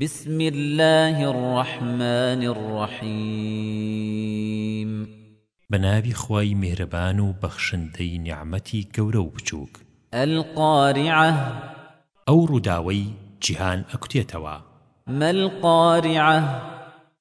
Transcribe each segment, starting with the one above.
بسم اللە الرحمن الرحیم بە ناوی خوای میهرەبان و بەخشندەی نیعمەتی گەورە و بچووک القارعە ئەو ڕووداوەی جیهان ئەکوتێتەوە. ما القارعە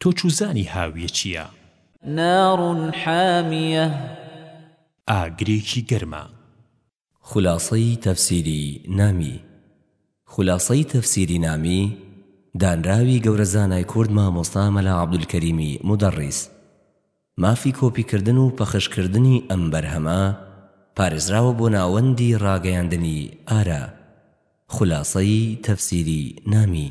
تۆ چوزانی هاویە چیە؟ نار حامیە. ئاگرێکی گەرمە. خولاسەی تەفسیری نامی خولاسەی تەفسیری نامی دانراوی گەورە زانای کورد مامۆستا مەلا عەبدولکەریمی مودەڕیس. مافی کۆپی کردن و پەخش کردنی ئەم بەرهەمە پارێزراوە بۆ ناوەندی ڕاگەیاندنی ئارا. خولاسەی تەفسیری نامی.